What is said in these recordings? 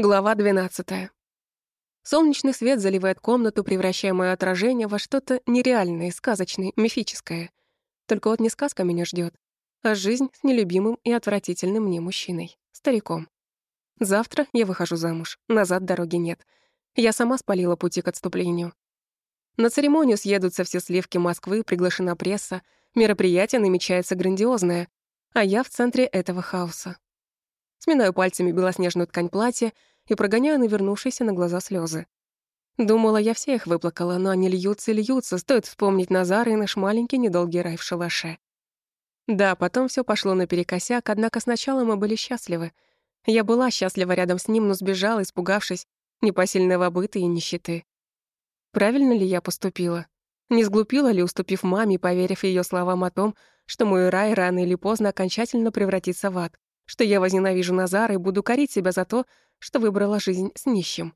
Глава 12. Солнечный свет заливает комнату, превращая моё отражение во что-то нереальное, сказочное, мифическое. Только вот не сказка меня ждёт, а жизнь с нелюбимым и отвратительным мне мужчиной, стариком. Завтра я выхожу замуж, назад дороги нет. Я сама спалила пути к отступлению. На церемонию съедутся все сливки Москвы, приглашена пресса, мероприятие намечается грандиозное, а я в центре этого хаоса. Сминаю пальцами белоснежную ткань платья и прогоняю навернувшиеся на глаза слезы. Думала, я всех выплакала, но они льются и льются, стоит вспомнить Назара и наш маленький недолгий рай в шалаше. Да, потом все пошло наперекосяк, однако сначала мы были счастливы. Я была счастлива рядом с ним, но сбежала, испугавшись непосильного быта и нищеты. Правильно ли я поступила? Не сглупила ли, уступив маме, поверив ее словам о том, что мой рай рано или поздно окончательно превратится в ад, что я возненавижу Назара и буду корить себя за то, что выбрала жизнь с нищим.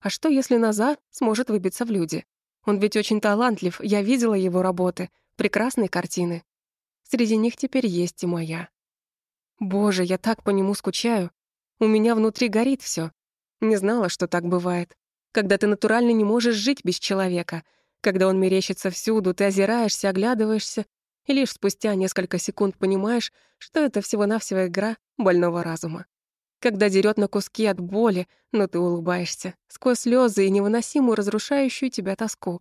А что, если Назар сможет выбиться в люди? Он ведь очень талантлив, я видела его работы, прекрасные картины. Среди них теперь есть и моя. Боже, я так по нему скучаю. У меня внутри горит все. Не знала, что так бывает. Когда ты натурально не можешь жить без человека, когда он мерещится всюду, ты озираешься, оглядываешься, и лишь спустя несколько секунд понимаешь, что это всего-навсего игра больного разума когда дерет на куски от боли, но ты улыбаешься, сквозь слезы и невыносимую разрушающую тебя тоску.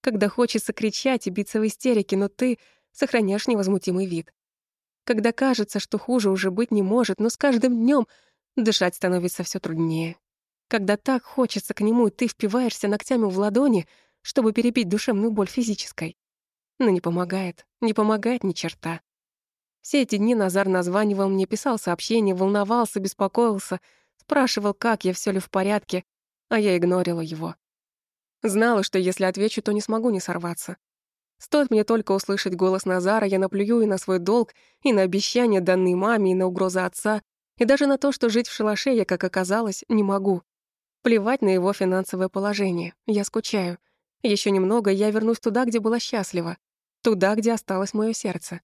Когда хочется кричать и биться в истерике, но ты сохраняешь невозмутимый вид. Когда кажется, что хуже уже быть не может, но с каждым днем дышать становится все труднее. Когда так хочется к нему, и ты впиваешься ногтями в ладони, чтобы перебить душевную боль физической. Но не помогает, не помогает ни черта. Все эти дни Назар названивал мне, писал сообщения, волновался, беспокоился, спрашивал, как я, все ли в порядке, а я игнорила его. Знала, что если отвечу, то не смогу не сорваться. Стоит мне только услышать голос Назара, я наплюю и на свой долг, и на обещания, данные маме, и на угрозы отца, и даже на то, что жить в шалаше я, как оказалось, не могу. Плевать на его финансовое положение. Я скучаю. Еще немного, я вернусь туда, где была счастлива. Туда, где осталось мое сердце.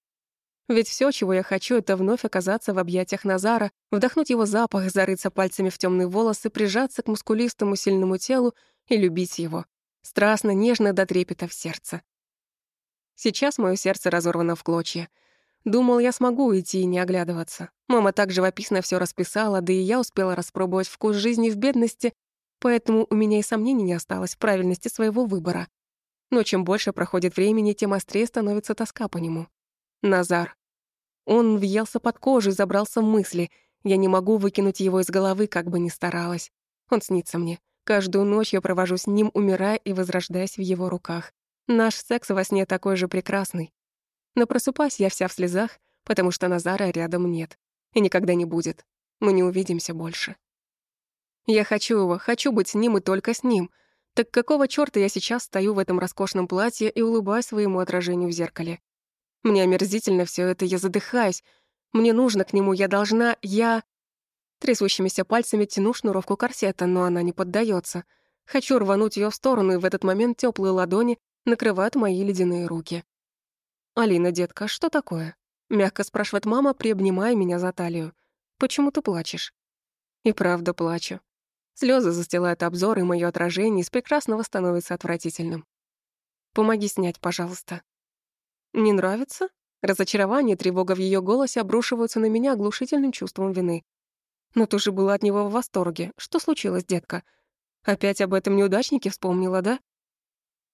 Ведь все, чего я хочу, это вновь оказаться в объятиях Назара, вдохнуть его запах, зарыться пальцами в темные волосы, прижаться к мускулистому сильному телу и любить его. Страстно, нежно до трепета в сердце. Сейчас мое сердце разорвано в клочья. Думал, я смогу уйти и не оглядываться. Мама так живописно все расписала, да и я успела распробовать вкус жизни в бедности, поэтому у меня и сомнений не осталось в правильности своего выбора. Но чем больше проходит времени, тем острее становится тоска по нему. Назар. Он въелся под кожу и забрался в мысли. Я не могу выкинуть его из головы, как бы ни старалась. Он снится мне. Каждую ночь я провожу с ним, умирая и возрождаясь в его руках. Наш секс во сне такой же прекрасный. Но просыпаюсь я вся в слезах, потому что Назара рядом нет. И никогда не будет. Мы не увидимся больше. Я хочу его, хочу быть с ним и только с ним. Так какого чёрта я сейчас стою в этом роскошном платье и улыбаюсь своему отражению в зеркале? Мне омерзительно все это, я задыхаюсь. Мне нужно к нему, я должна, я... Трясущимися пальцами тяну шнуровку корсета, но она не поддается. Хочу рвануть ее в сторону, и в этот момент теплые ладони накрывают мои ледяные руки. «Алина, детка, что такое?» — мягко спрашивает мама, приобнимая меня за талию. «Почему ты плачешь?» И правда плачу. Слезы застилают обзор, и мое отражение из прекрасного становится отвратительным. «Помоги снять, пожалуйста». «Не нравится?» Разочарование и тревога в ее голосе обрушиваются на меня оглушительным чувством вины. Но ты же была от него в восторге. Что случилось, детка? Опять об этом неудачнике вспомнила, да?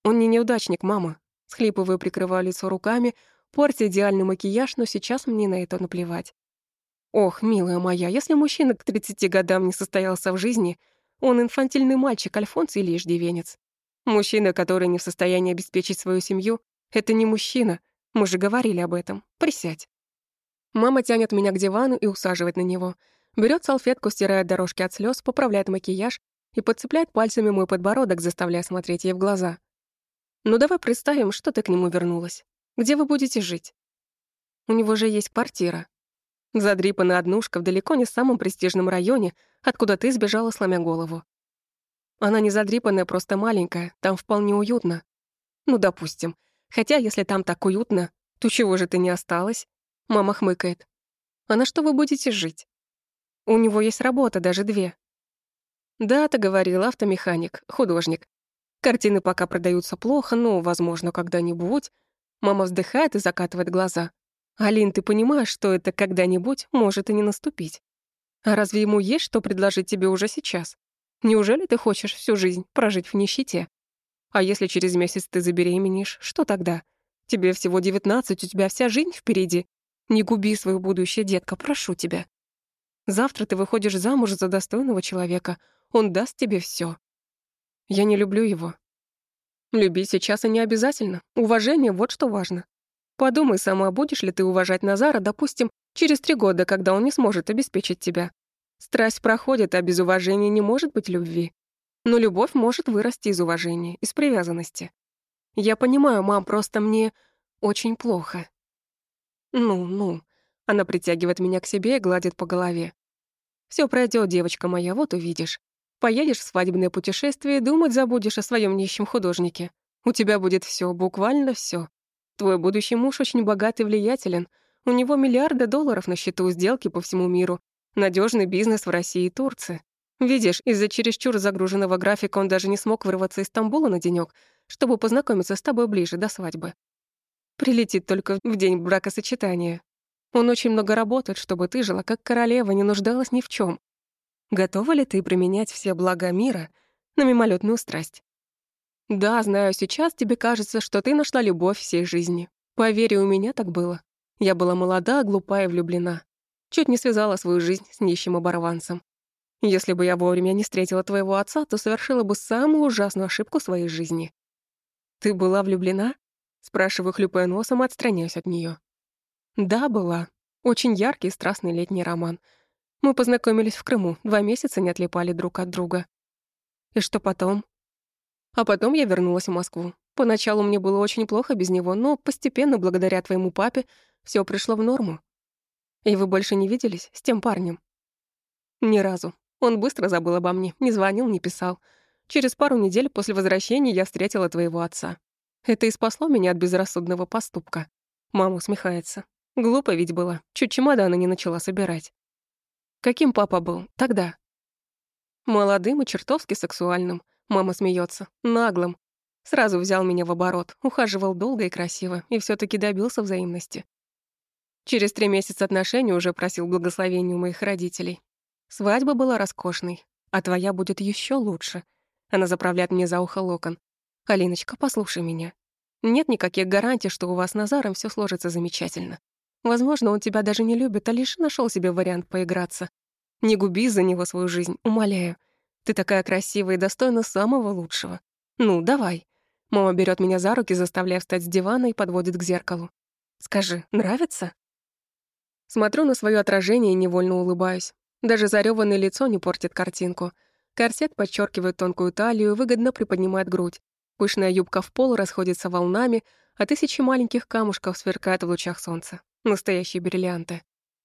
Он не неудачник, мама. Схлипываю, прикрываю лицо руками, портя идеальный макияж, но сейчас мне на это наплевать. Ох, милая моя, если мужчина к 30 годам не состоялся в жизни, он инфантильный мальчик, альфонс или иждивенец. Мужчина, который не в состоянии обеспечить свою семью, это не мужчина, мы же говорили об этом. Присядь. Мама тянет меня к дивану и усаживает на него. Берет салфетку, стирает дорожки от слез, поправляет макияж и подцепляет пальцами мой подбородок, заставляя смотреть ей в глаза. «Ну давай представим, что ты к нему вернулась. Где вы будете жить?» «У него же есть квартира». Задрипанная однушка в далеко не самом престижном районе, откуда ты сбежала, сломя голову. Она не задрипанная, просто маленькая, там вполне уютно. Ну, допустим, Хотя, если там так уютно, то чего же ты не осталась? Мама хмыкает. А на что вы будете жить? У него есть работа, даже две. Да, ты говорил, автомеханик, художник. Картины пока продаются плохо, но, возможно, когда-нибудь. Мама вздыхает и закатывает глаза. Алин, ты понимаешь, что это когда-нибудь может и не наступить? А разве ему есть что предложить тебе уже сейчас? Неужели ты хочешь всю жизнь прожить в нищете? А если через месяц ты забеременеешь, что тогда? Тебе всего девятнадцать, у тебя вся жизнь впереди. Не губи свое будущее, детка, прошу тебя. Завтра ты выходишь замуж за достойного человека. Он даст тебе все. Я не люблю его. Любить сейчас и не обязательно. Уважение — вот что важно. Подумай сама, будешь ли ты уважать Назара, допустим, через три года, когда он не сможет обеспечить тебя. Страсть проходит, а без уважения не может быть любви. Но любовь может вырасти из уважения, из привязанности. Я понимаю, мам, просто мне очень плохо. Ну, ну. Она притягивает меня к себе и гладит по голове. Все пройдет, девочка моя, вот увидишь. Поедешь в свадебное путешествие, думать забудешь о своем нищем художнике. У тебя будет все, буквально все. Твой будущий муж очень богат и влиятелен. У него миллиарды долларов на счету сделки по всему миру. Надежный бизнес в России и Турции. Видишь, из-за чересчур загруженного графика он даже не смог вырваться из Стамбула на денёк, чтобы познакомиться с тобой ближе до свадьбы. Прилетит только в день бракосочетания. Он очень много работает, чтобы ты жила как королева, не нуждалась ни в чем. Готова ли ты применять все блага мира на мимолетную страсть? Да, знаю, сейчас тебе кажется, что ты нашла любовь всей жизни. Поверь, у меня так было. Я была молода, глупа и влюблена. Чуть не связала свою жизнь с нищим оборванцем. Если бы я вовремя не встретила твоего отца, то совершила бы самую ужасную ошибку своей жизни. Ты была влюблена? Спрашиваю, хлюпая носом, отстраняюсь от нее. Да, была. Очень яркий и страстный летний роман. Мы познакомились в Крыму, два месяца не отлипали друг от друга. И что потом? А потом я вернулась в Москву. Поначалу мне было очень плохо без него, но постепенно, благодаря твоему папе, все пришло в норму. И вы больше не виделись с тем парнем? Ни разу. Он быстро забыл обо мне, не звонил, не писал. Через пару недель после возвращения я встретила твоего отца. Это и спасло меня от безрассудного поступка. Мама усмехается. Глупо ведь было. Чуть чемоданы не начала собирать. Каким папа был тогда? Молодым и чертовски сексуальным. Мама смеется. Наглым. Сразу взял меня в оборот, ухаживал долго и красиво, и все таки добился взаимности. Через три месяца отношений уже просил благословения у моих родителей. Свадьба была роскошной, а твоя будет еще лучше. Она заправляет мне за ухо локон. «Алиночка, послушай меня. Нет никаких гарантий, что у вас с Назаром все сложится замечательно. Возможно, он тебя даже не любит, а лишь нашел себе вариант поиграться. Не губи за него свою жизнь, умоляю. Ты такая красивая и достойна самого лучшего. Ну, давай. Мама берет меня за руки, заставляя встать с дивана и подводит к зеркалу. Скажи, нравится? Смотрю на свое отражение и невольно улыбаюсь. Даже зарёванное лицо не портит картинку. Корсет подчеркивает тонкую талию, выгодно приподнимает грудь. Пышная юбка в пол расходится волнами, а тысячи маленьких камушков сверкают в лучах солнца. Настоящие бриллианты.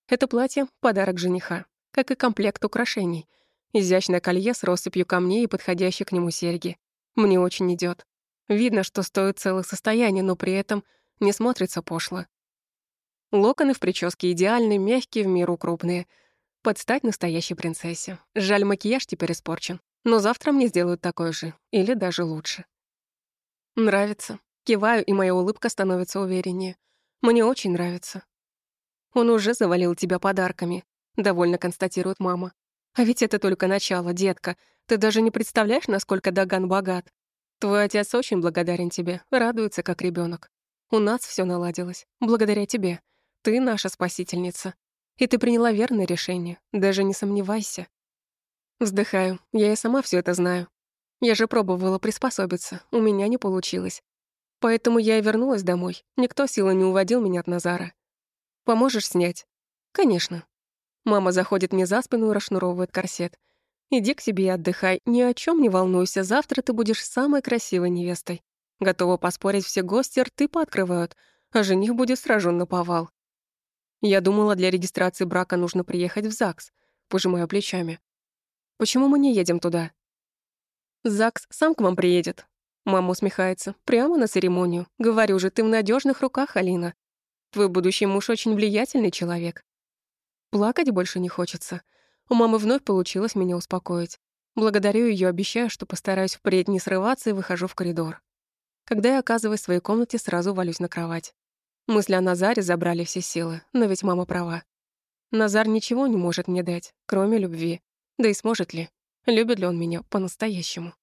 Это платье — подарок жениха, как и комплект украшений. Изящное колье с россыпью камней и подходящие к нему серьги. Мне очень идет. Видно, что стоит целое состояние, но при этом не смотрится пошло. Локоны в прическе идеальны, мягкие, в меру крупные. Подстать настоящей принцессе. Жаль, макияж теперь испорчен. Но завтра мне сделают такой же. Или даже лучше. Нравится. Киваю, и моя улыбка становится увереннее. Мне очень нравится. Он уже завалил тебя подарками, довольно констатирует мама. А ведь это только начало, детка. Ты даже не представляешь, насколько Даган богат. Твой отец очень благодарен тебе, радуется как ребенок. У нас все наладилось, благодаря тебе. Ты наша спасительница. И ты приняла верное решение, даже не сомневайся. Вздыхаю, я и сама все это знаю. Я же пробовала приспособиться, у меня не получилось. Поэтому я и вернулась домой. Никто силой не уводил меня от Назара. Поможешь снять? Конечно. Мама заходит мне за спину и расшнуровывает корсет. Иди к себе и отдыхай. Ни о чем не волнуйся. Завтра ты будешь самой красивой невестой. Готова поспорить, все гости рты пооткрывают, а жених будет сражен на повал. Я думала, для регистрации брака нужно приехать в ЗАГС. Пожимаю плечами. Почему мы не едем туда? ЗАГС сам к вам приедет. Мама усмехается. Прямо на церемонию. Говорю же, ты в надежных руках, Алина. Твой будущий муж очень влиятельный человек. Плакать больше не хочется. У мамы вновь получилось меня успокоить. Благодарю ее, обещаю, что постараюсь впредь не срываться и выхожу в коридор. Когда я оказываюсь в своей комнате, сразу валюсь на кровать. Мысли о Назаре забрали все силы, но ведь мама права. Назар ничего не может мне дать, кроме любви. Да и сможет ли? Любит ли он меня по-настоящему?